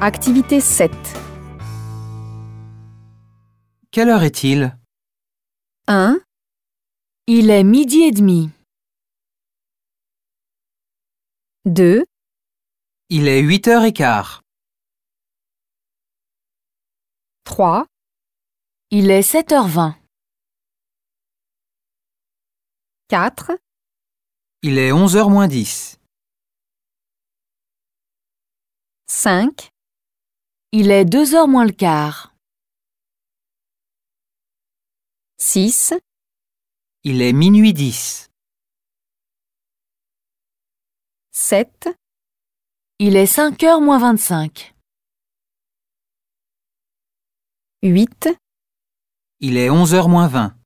Activité 7. Quelle heure est-il? 1, Il est midi et demi. 2, Il est 8 heures et quart. 3, Il est 7h20. 4, Il est 11 heures moins 10. 5, Il est 2h moins le quart. 6, Il est minuit 10. 7, Il est 5h moins 25. 8, Il est 11 heures moins 20.